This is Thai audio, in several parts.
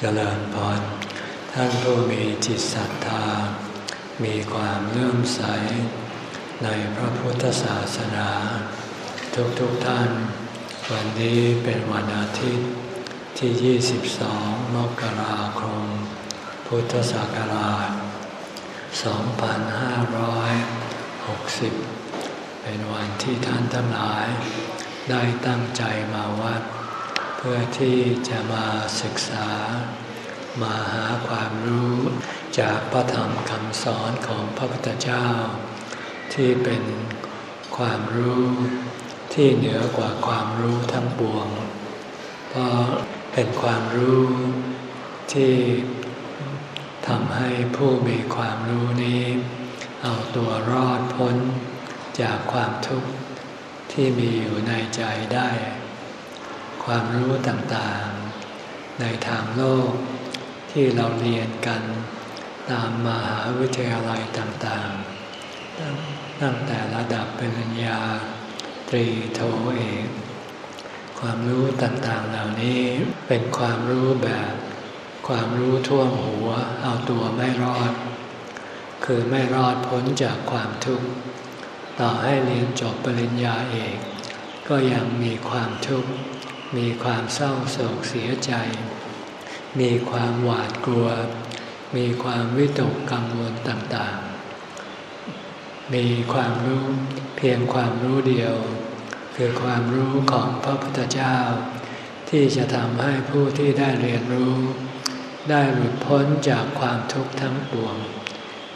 เจริญพรท่านผู้มีจิตศรัทธา มีความเลื่อมใส ในพระพุทธศาสนา ทุกๆทท่าน วันนี้เป็นวันอาทิตย์ที่ 22 มกราคม พุทธศักราช 2560 เป็นวันที่ท่านทั้งหลาย ได้ตั้งใจมาวัด พื่อที่จะมาศึกษา มาหาความรู้จากพระธรรมคำสอนของพระพุทธเจ้า ที่เป็นความรู้ที่เหนือกว่าความรู้ทั้งปวง เพราะเป็นความรู้ที่ทำให้ผู้มีความรู้นี้ เอาตัวรอดพ้นจากความทุกข์ที่มีอยู่ในใจได้ ความรู้ต่างๆ ในทางโลกที่เราเรียนกันตามมหาวิทยาลัยต่างๆ ตั้งแต่ระดับปริญญาตรีโทเอกความรู้ต่างๆเหล่านี้เป็นความรู้แบบ ความรู้ท่วมหัวเอาตัวไม่รอด คือไม่รอดพ้นจากความทุกข์ต่อให้เรียนจบปริญญาเอก ก็ยังมีความทุกข์ มีความเศร้าโศกเสียใจ มีความหวาดกลัว มีความวิตกกังวลต่างๆ มีความรู้เพียงความรู้เดียว คือความรู้ของพระพุทธเจ้า ที่จะทำให้ผู้ที่ได้เรียนรู้ ได้หลุดพ้นจากความทุกข์ทั้งปวง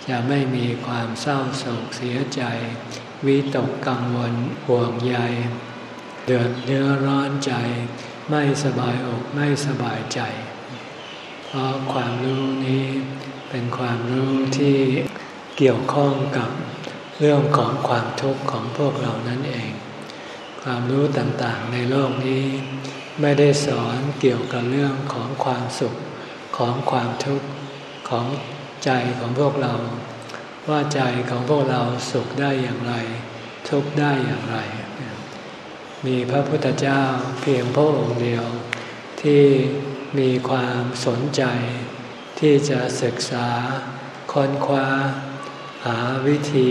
จะไม่มีความเศร้าโศกเสียใจ วิตกกังวลห่วงใย เดือดเนื้อร้อนใจ ไม่สบายอกไม่สบายใจ เพราะความรู้นี้เป็นความรู้ที่เกี่ยวข้องกับเรื่องของความทุกข์ของพวกเรานั่นเอง ความรู้ต่างๆในโลกนี้ ไม่ได้สอนเกี่ยวกับเรื่องของความสุขของความทุกข์ของใจของพวกเรา ว่าใจของพวกเราสุขได้อย่างไร ทุกข์ได้อย่างไร มีพระพุทธเจ้าเพียงพระองค์เดียว ที่มีความสนใจ ที่จะศึกษาค้นคว้า หาวิธี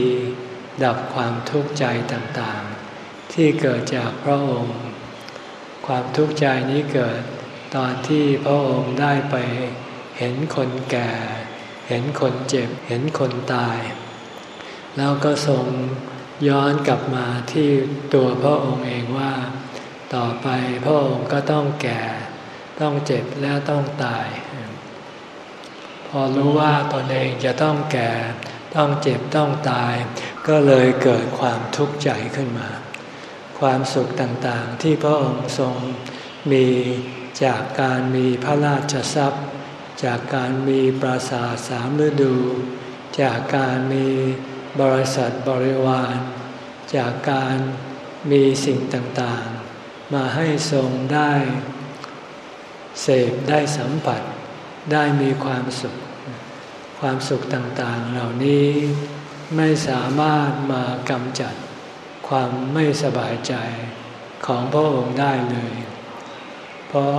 ดับความทุกข์ใจต่างๆ ที่เกิดจากพระองค์ ความทุกข์ใจนี้เกิดตอนที่พระองค์ได้ไปเห็นคนแก่ เห็นคนเจ็บ เห็นคนตาย แล้วก็ทรง ย้อนกลับมาที่ตัวพระองค์เองว่า ต่อไปพระองค์ก็ต้องแก่ ต้องเจ็บและต้องตาย พอรู้ว่าตนเองจะต้องแก่ ต้องเจ็บต้องตาย ก็เลยเกิดความทุกข์ใจขึ้นมา ความสุขต่างๆที่พระองค์ทรงมีจากการมีพระราชทรัพย์ จากการมีปราสาทสามฤดู จากการมี บริษัทบริวาร จากการมีสิ่งต่างๆ มาให้ทรงได้ เสพได้สัมผัส ได้มีความสุข ความสุขต่างๆ เหล่านี้ไม่สามารถมากำจัดความไม่สบายใจของพระองค์ได้เลย เพราะ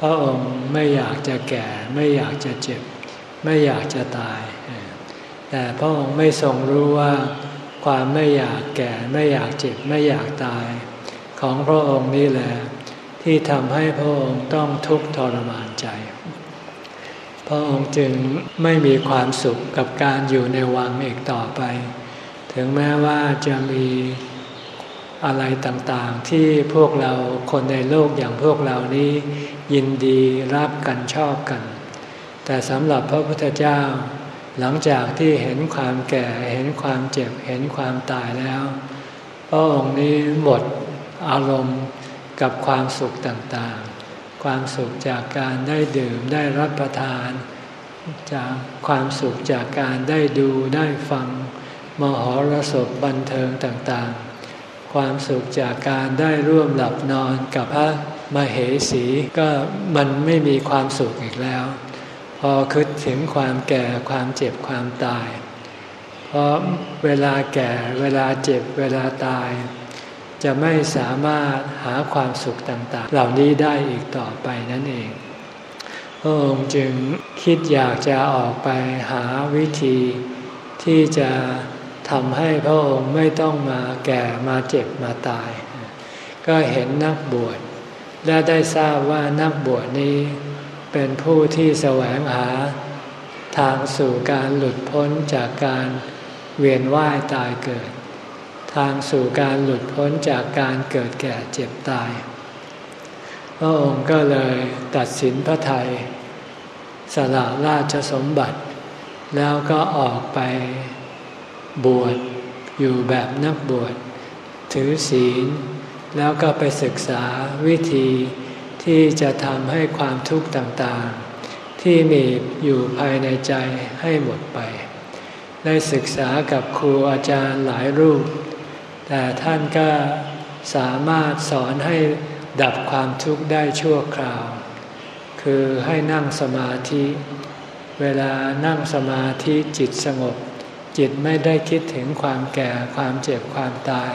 พระองค์ไม่อยากจะแก่ ไม่อยากจะเจ็บ ไม่อยากจะตาย แต่พระองค์ไม่ทรงรู้ว่าความไม่อยากแก่ไม่อยากเจ็บไม่อยากตาย ของพระองค์นี่แหละที่ทำให้พระองค์ต้องทุกข์ทรมานใจ พระองค์จึงไม่มีความสุขกับการอยู่ในวังอีกต่อไป ถึงแม้ว่าจะมีอะไรต่างๆ ที่พวกเราคนในโลกอย่างพวกเรานี้ยินดีรับกันชอบกัน แต่สำหรับพระพุทธเจ้า หลังจากที่เห็นความแก่เห็นความเจ็บเห็นความตายแล้วพระองค์นี้หมดอารมณ์กับความสุขต่างๆ ความสุขจากการได้ดื่มได้รับประทาน จากความสุขจากการได้ดูได้ฟัง มหรสพบันเทิงต่างๆ ความสุขจากการได้ร่วมหลับนอนกับพระมเหสีก็มันไม่มีความสุขอีกแล้ว พอคิดถึงความแก่ความเจ็บความตาย เพราะเวลาแก่เวลาเจ็บเวลาตาย จะไม่สามารถหาความสุขต่างๆ เหล่านี้ได้อีกต่อไปนั่นเองพพระองค์จึงคิดอยากจะออกไปหาวิธี ที่จะทำให้พระองค์ไม่ต้องมาแก่มาเจ็บมาตาย ก็เห็นนักบวชและได้ทราบว่านักบวชนี้ เป็นผู้ที่แสวงหา ทางสู่การหลุดพ้นจากการเวียนว่ายตายเกิด ทางสู่การหลุดพ้นจากการเกิดแก่เจ็บตาย พระองค์ก็เลยตัดสินพระไทยสละราชสมบัติ แล้วก็ออกไปบวชอยู่แบบนักบวช ถือศีล แล้วก็ไปศึกษาวิธี ที่จะทำให้ความทุกข์ต่างๆ ที่มีอยู่ภายในใจให้หมดไป ได้ศึกษากับครูอาจารย์หลายรูป แต่ท่านก็สามารถสอนให้ดับความทุกข์ได้ชั่วคราว คือให้นั่งสมาธิ เวลานั่งสมาธิจิตสงบ จิตไม่ได้คิดถึงความแก่ความเจ็บความตาย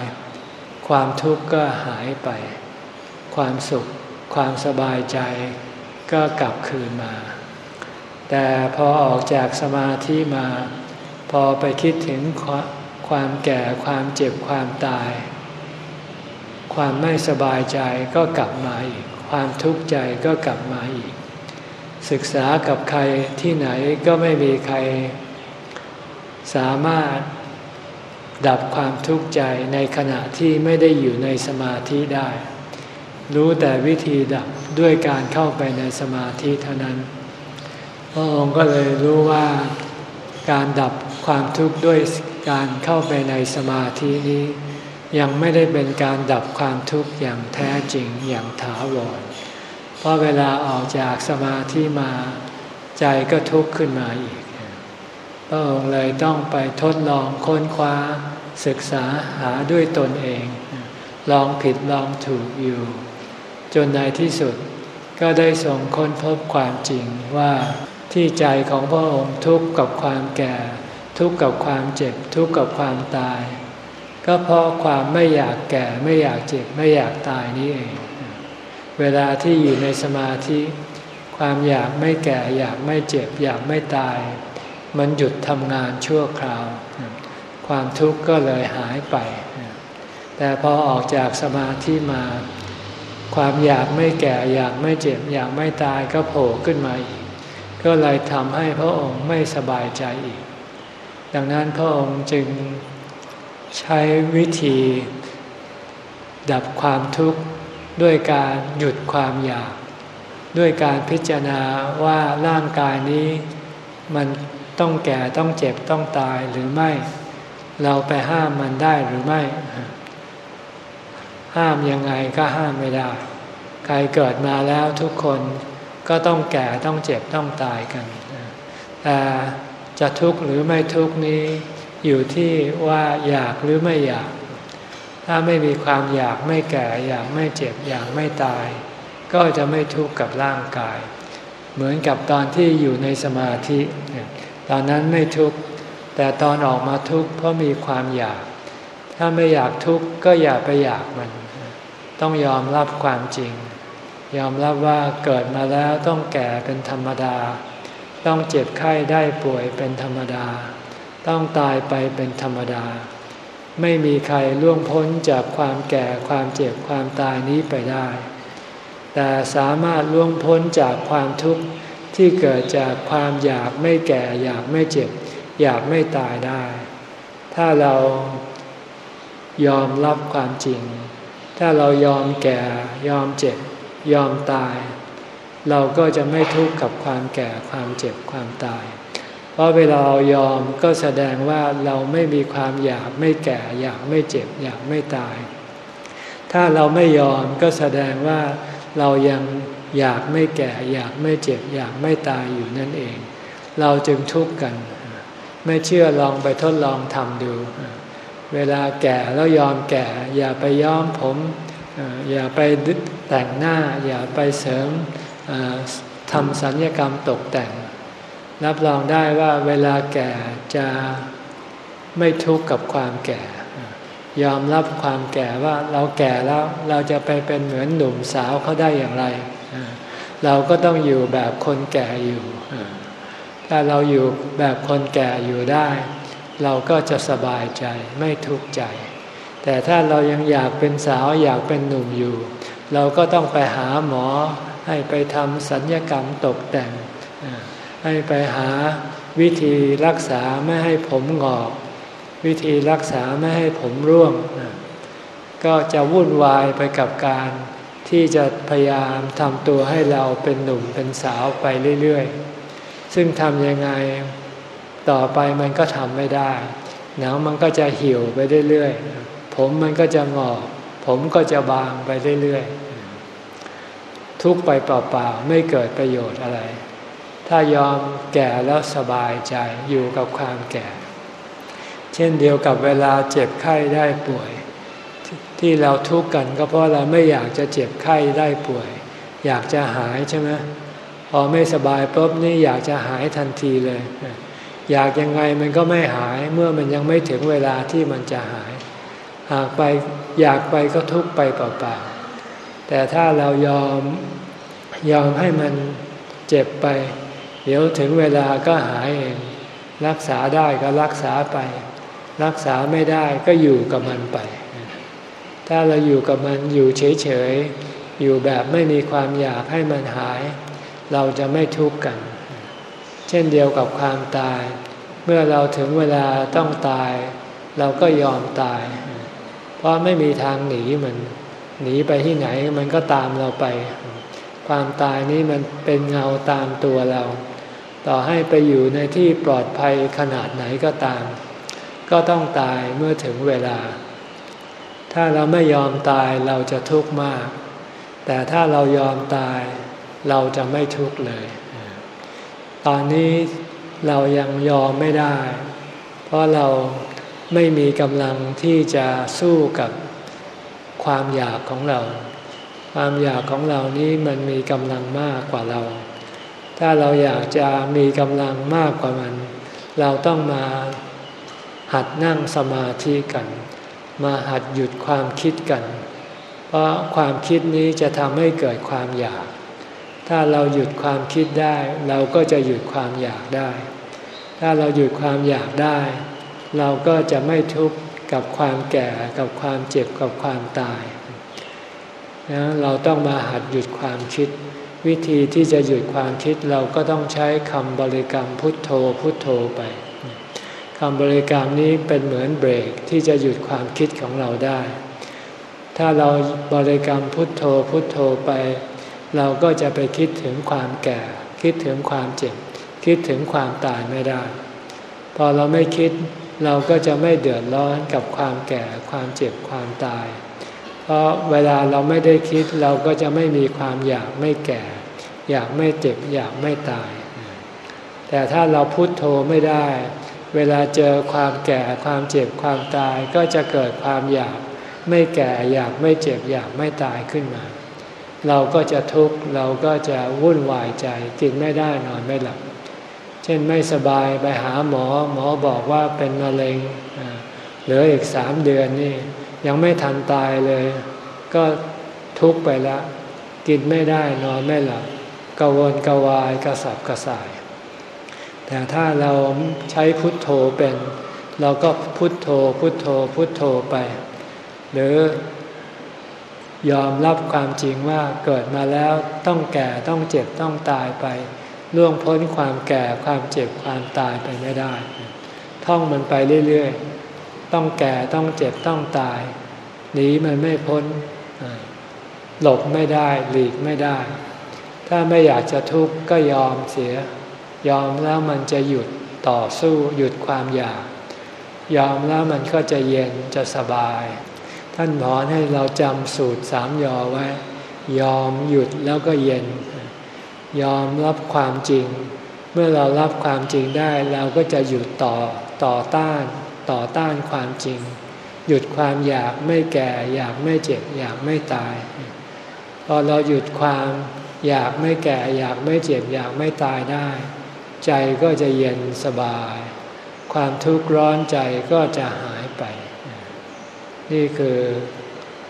ความทุกข์ก็หายไป ความสุข ความสบายใจก็กลับคืนมา แต่พอออกจากสมาธิมา พอไปคิดถึงความแก่ความเจ็บความตาย ความไม่สบายใจก็กลับมาอีก ความทุกข์ใจก็กลับมาอีก ศึกษากับใครที่ไหนก็ไม่มีใคร สามารถดับความทุกข์ใจในขณะที่ไม่ได้อยู่ในสมาธิได้ รู้แต่วิธีดับด้วยการเข้าไปในสมาธิเท่านั้น พระองค์ก็เลยรู้ว่าการดับความทุกข์ด้วยการเข้าไปในสมาธินี้ ยังไม่ได้เป็นการดับความทุกข์อย่างแท้จริงอย่างถาวร เพราะเวลาออกจากสมาธิมาใจก็ทุกข์ขึ้นมาอีก พระองค์เลยต้องไปทดลองค้นคว้าศึกษาหาด้วยตนเอง ลองผิดลองถูกอยู่ จนในที่สุดก็ได้ทรงค้นพบความจริงว่าที่ใจของพระองค์ทุกข์กับความแก่ ทุกข์กับความเจ็บ ทุกข์กับความตาย ก็เพราะความไม่อยากแก่ไม่อยากเจ็บไม่อยากตายนี้เอง เวลาที่อยู่ในสมาธิ ความอยากไม่แก่อยากไม่เจ็บ อยากไม่ตาย มันหยุดทำงานชั่วคราว ความทุกข์ก็เลยหายไป แต่พอออกจากสมาธิมา ความอยากไม่แก่อยากไม่เจ็บอยากไม่ตายก็โผล่ขึ้นมาอีก ก็เลยทำให้พระองค์ไม่สบายใจอีก ดังนั้นพระองค์จึงใช้วิธี ดับความทุกข์ด้วยการหยุดความอยาก ด้วยการพิจารณาว่าร่างกายนี้มันต้องแก่ต้องเจ็บต้องตายหรือไม่ เราไปห้ามมันได้หรือไม่ ห้ามยังไงก็ห้ามไม่ได้ ใครเกิดมาแล้วทุกคนก็ต้องแก่ต้องเจ็บต้องตายกัน แต่จะทุกข์หรือไม่ทุกข์นี้อยู่ที่ว่าอยากหรือไม่อยาก ถ้าไม่มีความอยากไม่แก่อยากไม่เจ็บอยากไม่ตาย ก็จะไม่ทุกข์กับร่างกาย เหมือนกับตอนที่อยู่ในสมาธิ ตอนนั้นไม่ทุกข์แต่ตอนออกมาทุกข์เพราะมีความอยาก ถ้าไม่อยากทุกข์ก็อย่าไปอยากมัน ต้องยอมรับความจริง ยอมรับว่าเกิดมาแล้วต้องแก่เป็นธรรมดา ต้องเจ็บไข้ได้ป่วยเป็นธรรมดา ต้องตายไปเป็นธรรมดา ไม่มีใครล่วงพ้นจากความแก่ความเจ็บความตายนี้ไปได้ แต่สามารถล่วงพ้นจากความทุกข์ที่เกิดจากความอยากไม่แก่อยากไม่เจ็บ อยากไม่ตายได้ ถ้าเรายอมรับความจริง ถ้าเรายอมแก่ยอมเจ็บ ยอมตาย เราก็จะไม่ทุกข์กับความแก่ความเจ็บความตาย เพราะเวลาเรายอมก็แสดงว่าเราไม่มีความอยากไม่แก่อยากไม่เจ็บอยากไม่ตาย ถ้าเราไม่ยอมก็แสดงว่าเรายังอยากไม่แก่อยากไม่เจ็บ อยากไม่ตายอยู่นั่นเอง เราจึงทุกข์กัน ไม่เชื่อลองไปทดลองทำดู เวลาแก่แล้วยอมแก่ อย่าไปย้อมผม อย่าไปแต่งหน้า อย่าไปเสริมทำสัญญกรรมตกแต่ง รับรองได้ว่าเวลาแก่จะไม่ทุกข์กับความแก่ ยอมรับความแก่ว่าเราแก่แล้วเราจะไปเป็นเหมือนหนุ่มสาวเขาได้อย่างไร เราก็ต้องอยู่แบบคนแก่อยู่ ถ้าเราอยู่แบบคนแก่อยู่ได้ เราก็จะสบายใจไม่ทุกข์ใจ แต่ถ้าเรายังอยากเป็นสาวอยากเป็นหนุ่มอยู่ เราก็ต้องไปหาหมอ ให้ไปทำสัญญกรรมตกแต่ง ให้ไปหาวิธีรักษาไม่ให้ผมหงอก วิธีรักษาไม่ให้ผมร่วง ก็จะวุ่นวายไปกับการที่จะพยายามทำตัวให้เราเป็นหนุ่มเป็นสาวไปเรื่อย ๆ ซึ่งทำยังไง ต่อไปมันก็ทำไม่ได้ หนังมันก็จะเหี่ยวไปเรื่อยๆ ผมมันก็จะงอกผมก็จะบางไปเรื่อยๆ ทุกไปเปล่าๆ ไม่เกิดประโยชน์อะไร ถ้ายอมแก่แล้วสบายใจอยู่กับความแก่ เช่นเดียวกับเวลาเจ็บไข้ได้ป่วย ที่เราทุกข์กันก็เพราะเราไม่อยากจะเจ็บไข้ได้ป่วย อยากจะหายใช่ไหมพอไม่สบายปุ๊บนี่อยากจะหายทันทีเลย อยากยังไงมันก็ไม่หายเมื่อมันยังไม่ถึงเวลาที่มันจะหาย หากไปอยากไปก็ทุกไปเปล่าๆแต่ถ้าเรายอมยอมให้มันเจ็บไป เดี๋ยวถึงเวลาก็หายเอง รักษาได้ก็รักษาไป รักษาไม่ได้ก็อยู่กับมันไป ถ้าเราอยู่กับมันอยู่เฉยๆอยู่แบบไม่มีความอยากให้มันหาย เราจะไม่ทุกข์กัน เช่นเดียวกับความตาย เมื่อเราถึงเวลาต้องตาย เราก็ยอมตาย เพราะไม่มีทางหนีมันหนีไปที่ไหนมันก็ตามเราไป ความตายนี้มันเป็นเงาตามตัวเรา ต่อให้ไปอยู่ในที่ปลอดภัยขนาดไหนก็ตาม ก็ต้องตายเมื่อถึงเวลา ถ้าเราไม่ยอมตายเราจะทุกข์มาก แต่ถ้าเรายอมตายเราจะไม่ทุกข์เลย ตอนนี้เรายังยอมไม่ได้ เพราะเราไม่มีกำลังที่จะสู้กับความอยากของเรา ความอยากของเรานี้มันมีกำลังมากกว่าเรา ถ้าเราอยากจะมีกำลังมากกว่ามัน เราต้องมาหัดนั่งสมาธิกัน มาหัดหยุดความคิดกัน เพราะความคิดนี้จะทำให้เกิดความอยาก ถ้าเราหยุดความคิดได้ เราก็จะหยุดความอยากได้ ถ้าเราหยุดความอยากได้ เราก็จะไม่ทุกข์กับความแก่กับความเจ็บกับความตายนะเราต้องมาหัดหยุดความคิด วิธีที่จะหยุดความคิดเราก็ต้องใช้คำบริกรรมพุทโธพุทโธไปคำบริกรรมนี้เป็นเหมือนเบรกที่จะหยุดความคิดของเราได้ ถ้าเราบริกรรมพุทโธพุทโธไป เราก็จะไปคิดถึงความแก่ คิดถึงความเจ็บ คิดถึงความตายไม่ได้ พอเราไม่คิดเราก็จะไม่เดือดร้อนกับความแก่ความเจ็บความตาย เพราะเวลาเราไม่ได้คิดเราก็จะไม่มีความอยากไม่แก่ อยากไม่เจ็บอยากไม่ตาย แต่ถ้าเราพุโทโธไม่ได้ เวลาเจอความแก่ความเจ็บความตายก็จะเกิดความอยาก ไม่แก่อยากไม่เจ็บอยากไม่ตายขึ้นมา เราก็จะทุกข์เราก็จะวุ่นวายใจกินไม่ได้นอนไม่หลับ เช่นไม่สบายไปหาหมอหมอบอกว่าเป็นมะเร็งเหลืออีกสามเดือนนี่ ยังไม่ทันตายเลย ก็ทุกข์ไปแล้วกินไม่ได้นอนไม่หลับกวนกวายกระสับกระส่าย แต่ถ้าเราใช้พุทโธเป็น เราก็พุทโธพุทโธพุทโธไป หรือ ยอมรับความจริงว่าเกิดมาแล้วต้องแก่ต้องเจ็บต้องตายไปล่วงพ้นความแก่ความเจ็บความตายไปไม่ได้ ท่องมันไปเรื่อยๆ ต้องแก่ต้องเจ็บต้องตายหนีมันไม่พ้น หลบไม่ได้หลีกไม่ได้ ถ้าไม่อยากจะทุกข์ก็ยอมเสีย ยอมแล้วมันจะหยุดต่อสู้หยุดความอยาก ยอมแล้วมันก็จะเย็นจะสบาย ท่านบอกให้เราจำสูตรสามยอไว้ ยอมหยุดแล้วก็เย็น ยอมรับความจริง เมื่อเรารับความจริงได้เราก็จะหยุดต่อต่อต้าน ต่อต้านความจริง หยุดความอยากไม่แก่ อยากไม่เจ็บ อยากไม่ตาย พอเราหยุดความอยากไม่แก่ อยากไม่เจ็บ อยากไม่ตายได้ ใจก็จะเย็นสบาย ความทุกข์ร้อนใจก็จะหายไป นี่คือ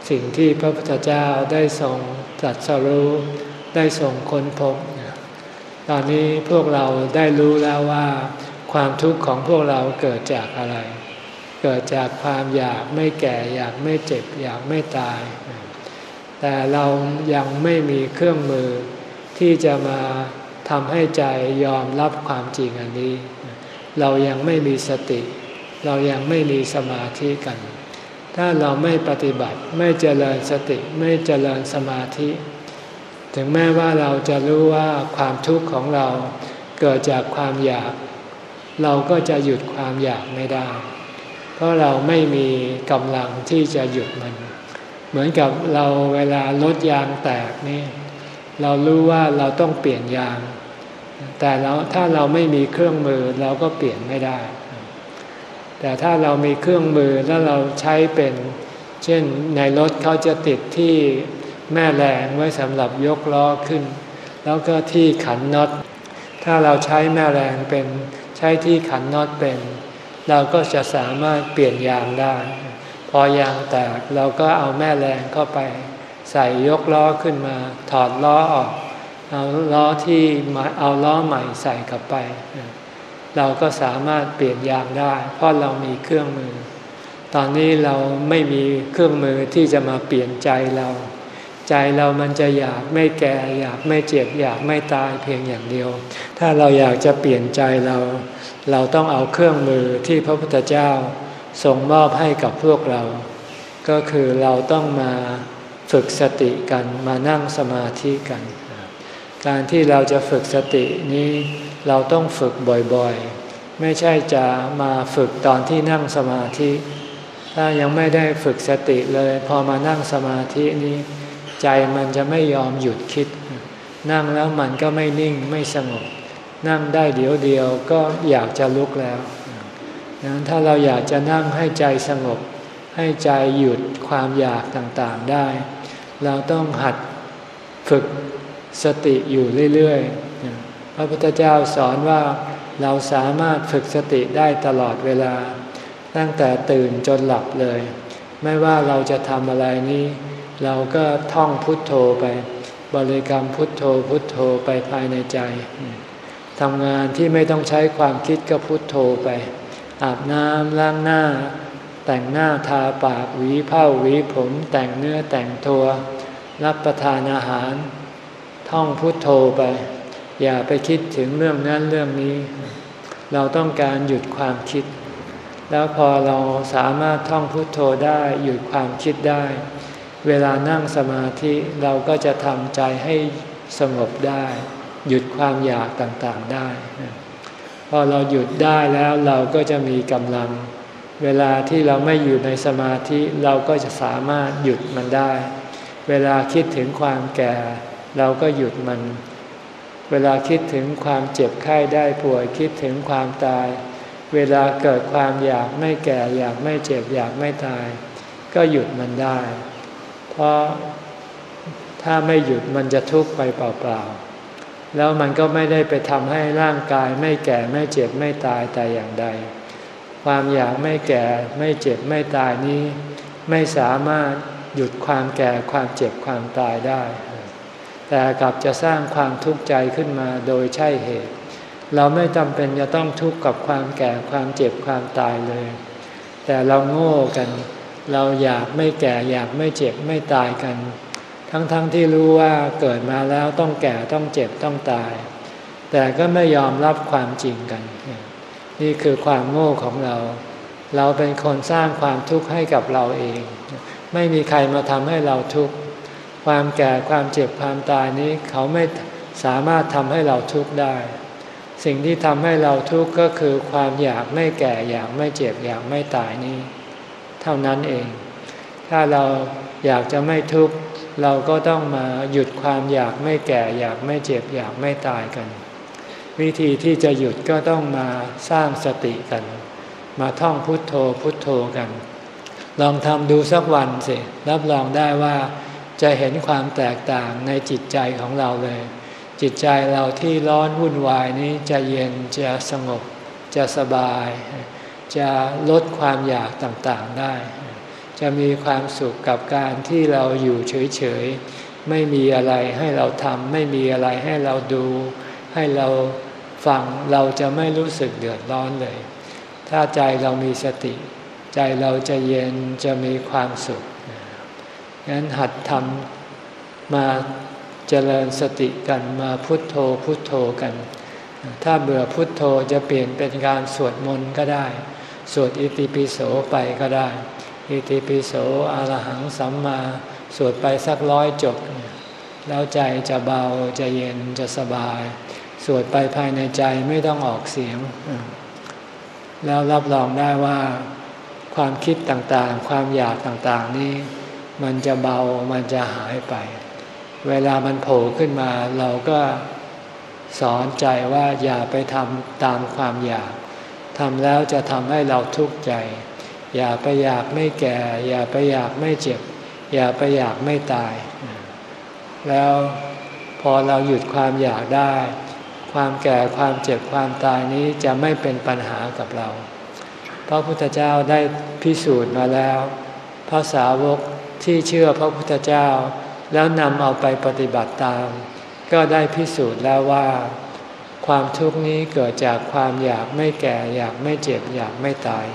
สิ่งที่พระพุทธเจ้าได้ทรงตรัสรู้ได้ส่งค้นพบ ตอนนี้พวกเราได้รู้แล้วว่า ความทุกข์ของพวกเราเกิดจากอะไร เกิดจากความอยากไม่แก่อยากไม่เจ็บอยากไม่ตาย แต่เรายังไม่มีเครื่องมือที่จะมาทำให้ใจยอมรับความจริงอันนี้ เรายังไม่มีสติ เรายังไม่มีสมาธิกัน ถ้าเราไม่ปฏิบัติไม่เจริญสติไม่เจริญสมาธิ ถึงแม้ว่าเราจะรู้ว่าความทุกข์ของเราเกิดจากความอยาก เราก็จะหยุดความอยากไม่ได้ เพราะเราไม่มีกำลังที่จะหยุดมัน เหมือนกับเราเวลารถยางแตกนี่เรารู้ว่าเราต้องเปลี่ยนยาง แต่เราถ้าเราไม่มีเครื่องมือเราก็เปลี่ยนไม่ได้ แต่ถ้าเรามีเครื่องมือแล้วเราใช้เป็น เช่นในรถเขาจะติดที่แม่แรงไว้สำหรับยกล้อขึ้น แล้วก็ที่ขันน็อตถ้าเราใช้แม่แรงเป็นใช้ที่ขันน็อตเป็น เราก็จะสามารถเปลี่ยนยางได้ พอยางแตกเราก็เอาแม่แรงเข้าไป ใส่ยกล้อขึ้นมา ถอดล้อออกเอาล้อที่เอาล้อใหม่ใส่กลับไป เราก็สามารถเปลี่ยนยางได้ เพราะเรามีเครื่องมือ ตอนนี้เราไม่มีเครื่องมือที่จะมาเปลี่ยนใจเรา ใจเรามันจะอยากไม่แก่อยากไม่เจ็บอยากไม่ตายเพียงอย่างเดียว ถ้าเราอยากจะเปลี่ยนใจเรา เราต้องเอาเครื่องมือที่พระพุทธเจ้าทรงมอบให้กับพวกเรา ก็คือเราต้องมาฝึกสติกันมานั่งสมาธิกัน การที่เราจะฝึกสตินี้ เราต้องฝึกบ่อยๆ ไม่ใช่จะมาฝึกตอนที่นั่งสมาธิ ถ้ายังไม่ได้ฝึกสติเลย พอมานั่งสมาธินี้ ใจมันจะไม่ยอมหยุดคิด นั่งแล้วมันก็ไม่นิ่งไม่สงบ นั่งได้เดี๋ยวเดียวก็อยากจะลุกแล้วดังนั้นถ้าเราอยากจะนั่งให้ใจสงบ ให้ใจหยุดความอยากต่างๆได้ เราต้องหัดฝึกสติอยู่เรื่อยๆ พระพุทธเจ้าสอนว่าเราสามารถฝึกสติได้ตลอดเวลา ตั้งแต่ตื่นจนหลับเลย ไม่ว่าเราจะทำอะไรนี้ เราก็ท่องพุทโธไป บริกรรมพุทโธพุทโธไปภายในใจทำงานที่ไม่ต้องใช้ความคิดก็พุทโธไป อาบน้ำล้างหน้า แต่งหน้าทาปากหวีเผ้าหวีผม แต่งเนื้อแต่งตัว รับประทานอาหาร ท่องพุทโธไป อย่าไปคิดถึงเรื่องนั้นเรื่องนี้ เราต้องการหยุดความคิด แล้วพอเราสามารถท่องพุทโธได้หยุดความคิดได้ เวลานั่งสมาธิเราก็จะทำใจให้สงบได้ หยุดความอยากต่างๆได้ พอเราหยุดได้แล้วเราก็จะมีกำลัง เวลาที่เราไม่อยู่ในสมาธิเราก็จะสามารถหยุดมันได้ เวลาคิดถึงความแก่ เราก็หยุดมัน เวลาคิดถึงความเจ็บไข้ได้ป่วยคิดถึงความตาย เวลาเกิดความอยากไม่แก่อยากไม่เจ็บอยากไม่ตาย ก็หยุดมันได้ เพราะถ้าไม่หยุดมันจะทุกข์ไปเปล่าๆ แล้วมันก็ไม่ได้ไปทำให้ร่างกายไม่แก่ไม่เจ็บไม่ตายแต่อย่างใด ความอยากไม่แก่ไม่เจ็บไม่ตายนี้ ไม่สามารถหยุดความแก่ความเจ็บความตายได้ แต่กลับจะสร้างความทุกข์ใจขึ้นมาโดยใช่เหตุ เราไม่จำเป็นจะต้องทุกข์กับความแก่ความเจ็บความตายเลย แต่เราโง่กัน เราอยากไม่แก่อยากไม่เจ็บไม่ตายกัน ทั้งๆทที่รู้ว่าเกิดมาแล้วต้องแก่ต้องเจ็บต้องตาย แต่ก็ไม่ยอมรับความจริงกัน นี่คือความโง่ของเรา เราเป็นคนสร้างความทุกข์ให้กับเราเอง ไม่มีใครมาทำให้เราทุกข์ ความแก่ความเจ็บความตายนี้เขาไม่สามารถทำให้เราทุกข์ได้ สิ่งที่ทำให้เราทุกข์ก็คือความอยากไม่แก่อยากไม่เจ็บอยากไม่ตายนี้ เท่านั้นเอง ถ้าเราอยากจะไม่ทุกข์เราก็ต้องมาหยุดความอยากไม่แก่ อยากไม่เจ็บ อยากไม่ตายกัน วิธีที่จะหยุดก็ต้องมาสร้างสติกัน มาท่องพุทโธพุทโธกัน ลองทำดูสักวันสิ รับรองได้ว่า จะเห็นความแตกต่างในจิตใจของเราเลย จิตใจเราที่ร้อนวุ่นวายนี้จะเย็นจะสงบ จะสบาย จะลดความอยากต่างๆได้ จะมีความสุขกับการที่เราอยู่เฉยๆ ไม่มีอะไรให้เราทำไม่มีอะไรให้เราดู ให้เราฟังเราจะไม่รู้สึกเดือดร้อนเลย ถ้าใจเรามีสติ ใจเราจะเย็นจะมีความสุข งั้นหัดทำมาเจริญสติกันมาพุทโธพุทโธกัน ถ้าเบื่อพุทโธจะเปลี่ยนเป็นการสวดมนต์ก็ได้ สวดอิติปิโสไปก็ได้ อิติปิโสอรหังสัมมา สวดไปสักร้อยจบ แล้วใจจะเบาจะเย็นจะสบาย สวดไปภายในใจไม่ต้องออกเสียง แล้วรับรองได้ว่าความคิดต่างๆ ความอยากต่างๆนี้ มันจะเบามันจะหายไป เวลามันโผล่ขึ้นมา เราก็สอนใจว่าอย่าไปทำตามความอยากทำแล้วจะทำให้เราทุกข์ใจ อย่าไปอยากไม่แก่ อย่าไปอยากไม่เจ็บ อย่าไปอยากไม่ตาย แล้วพอเราหยุดความอยากได้ ความแก่ความเจ็บความตายนี้จะไม่เป็นปัญหากับเรา พระพุทธเจ้าได้พิสูจน์มาแล้ว พระสาวก ที่เชื่อพระพุทธเจ้า แล้วนำเอาไปปฏิบัติตาม ก็ได้พิสูจน์แล้วว่า ความทุกข์นี้เกิดจากความอยากไม่แก่อยากไม่เจ็บอยากไม่ตาย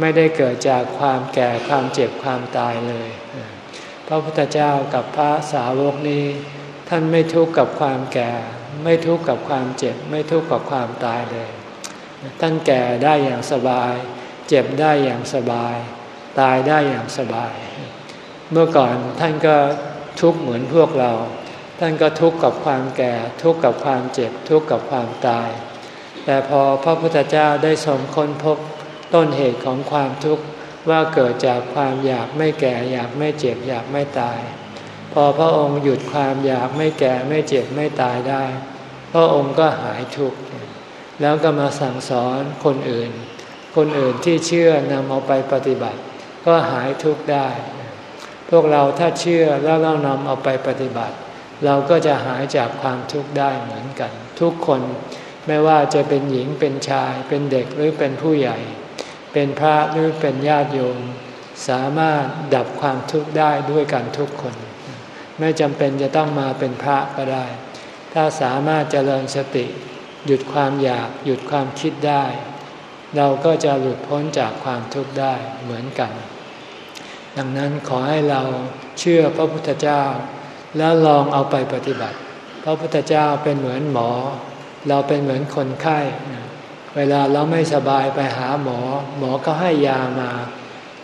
ไม่ได้เกิดจากความแก่ความเจ็บความตายเลย พระพุทธเจ้ากับพระสาวกนี้ ท่านไม่ทุกข์กับความแก่ ไม่ทุกข์กับความเจ็บ ไม่ทุกข์กับความตายเลย ท่านแก่ได้อย่างสบาย เจ็บได้อย่างสบาย ตายได้อย่างสบาย เมื่อก่อนท่านก็ทุกข์เหมือนพวกเรา ท่านก็ทุกข์กับความแก่ ทุกข์กับความเจ็บ ทุกข์กับความตาย แต่พอพระพุทธเจ้าได้สมค้นพบต้นเหตุของความทุกข์ว่าเกิดจากความอยากไม่แก่ อยากไม่เจ็บ อยากไม่ตาย พอพระองค์หยุดความอยากไม่แก่ไม่เจ็บไม่ตายได้ พระองค์ก็หายทุกข์แล้วก็มาสั่งสอนคนอื่น คนอื่นที่เชื่อนำเอาไปปฏิบัติ ก็หายทุกข์ได้ พวกเราถ้าเชื่อแล้วเรานำเอาไปปฏิบัติ เราก็จะหายจากความทุกข์ได้เหมือนกัน ทุกคนไม่ว่าจะเป็นหญิงเป็นชาย เป็นเด็กหรือเป็นผู้ใหญ่ เป็นพระหรือเป็นญาติโยม สามารถดับความทุกข์ได้ด้วยกันทุกคน ไม่จำเป็นจะต้องมาเป็นพระก็ได้ ถ้าสามารถเจริญสติ หยุดความอยากหยุดความคิดได้ เราก็จะหลุดพ้นจากความทุกข์ได้เหมือนกัน ดังนั้นขอให้เราเชื่อพระพุทธเจ้า แล้วลองเอาไปปฏิบัติ พระพุทธเจ้าเป็นเหมือนหมอ เราเป็นเหมือนคนไข้ เวลาเราไม่สบายไปหาหมอ หมอก็ให้ยามา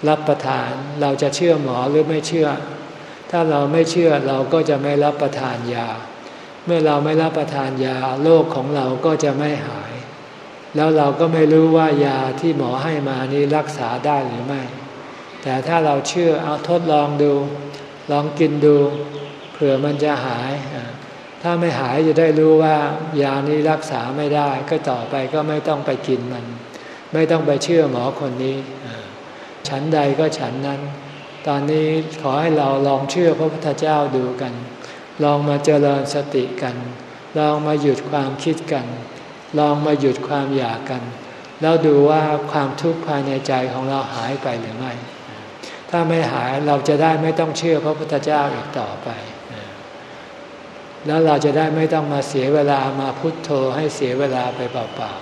รับประทานเราจะเชื่อหมอหรือไม่เชื่อ ถ้าเราไม่เชื่อเราก็จะไม่รับประทานยา เมื่อเราไม่รับประทานยาโรคของเราก็จะไม่หาย แล้วเราก็ไม่รู้ว่ายาที่หมอให้มานี้รักษาได้หรือไม่ แต่ถ้าเราเชื่อเอาทดลองดู ลองกินดู เผื่อมันจะหาย ถ้าไม่หายจะได้รู้ว่ายานี้รักษาไม่ได้ ก็ต่อไปก็ไม่ต้องไปกินมัน ไม่ต้องไปเชื่อหมอคนนี้ ฉันใดก็ฉันนั้น ตอนนี้ขอให้เราลองเชื่อพระพุทธเจ้าดูกัน ลองมาเจริญสติกัน ลองมาหยุดความคิดกัน ลองมาหยุดความอยากกัน แล้วดูว่าความทุกข์ภายในใจของเราหายไปหรือไม่ ถ้าไม่หายเราจะได้ไม่ต้องเชื่อพระพุทธเจ้าอีกต่อไป แล้วเราจะได้ไม่ต้องมาเสียเวลามาพุโทโธให้เสียเวลาไปเปล่า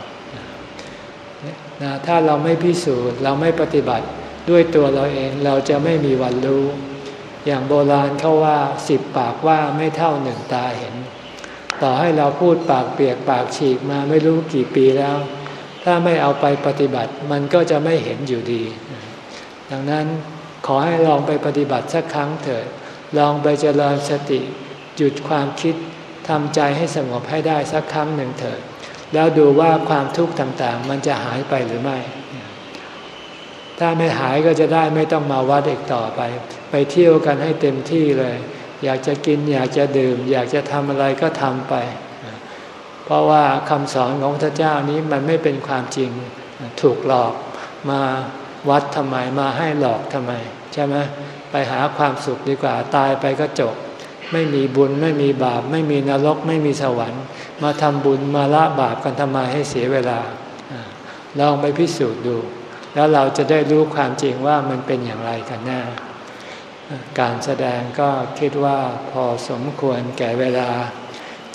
ๆนะถ้าเราไม่พิสูจน์เราไม่ปฏิบัติด้วยตัวเราเองเราจะไม่มีวันรู้ อย่างโบราณเขาว่าสิบปากว่าไม่เท่าหนึ่งตาเห็น ต่อให้เราพูดปากเปียกปากฉีกมาไม่รู้กี่ปีแล้ว ถ้าไม่เอาไปปฏิบัติมันก็จะไม่เห็นอยู่ดี ดังนั้น ขอให้ลองไปปฏิบัติสักครั้งเถิด ลองไปเจริญสติ หยุดความคิดทำใจให้สงบให้ได้สักครั้งหนึ่งเถิด แล้วดูว่าความทุกข์ต่างๆ มันจะหายไปหรือไม่ ถ้าไม่หายก็จะได้ไม่ต้องมาวัดอีกต่อไป ไปเที่ยวกันให้เต็มที่เลย อยากจะกินอยากจะดื่ม อยากจะทำอะไรก็ทำไป เพราะว่าคำสอนของพระเจ้านี้มันไม่เป็นความจริงถูกหลอกมา วัดทำไมมาให้หลอกทำไม ใช่ไหมไปหาความสุขดีกว่าตายไปก็จบ ไม่มีบุญไม่มีบาป ไม่มีนรก ไม่มีสวรรค์ มาทำบุญมาละบาปกันทำไมให้เสียเวลา ลองไปพิสูจน์ดู แล้วเราจะได้รู้ความจริงว่ามันเป็นอย่างไรกันแน่การแสดงก็คิดว่าพอสมควรแก่เวลา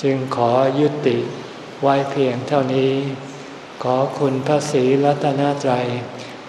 จึงขอยุติไว้เพียงเท่านี้ ขอคุณพระศรีรัตนตรัย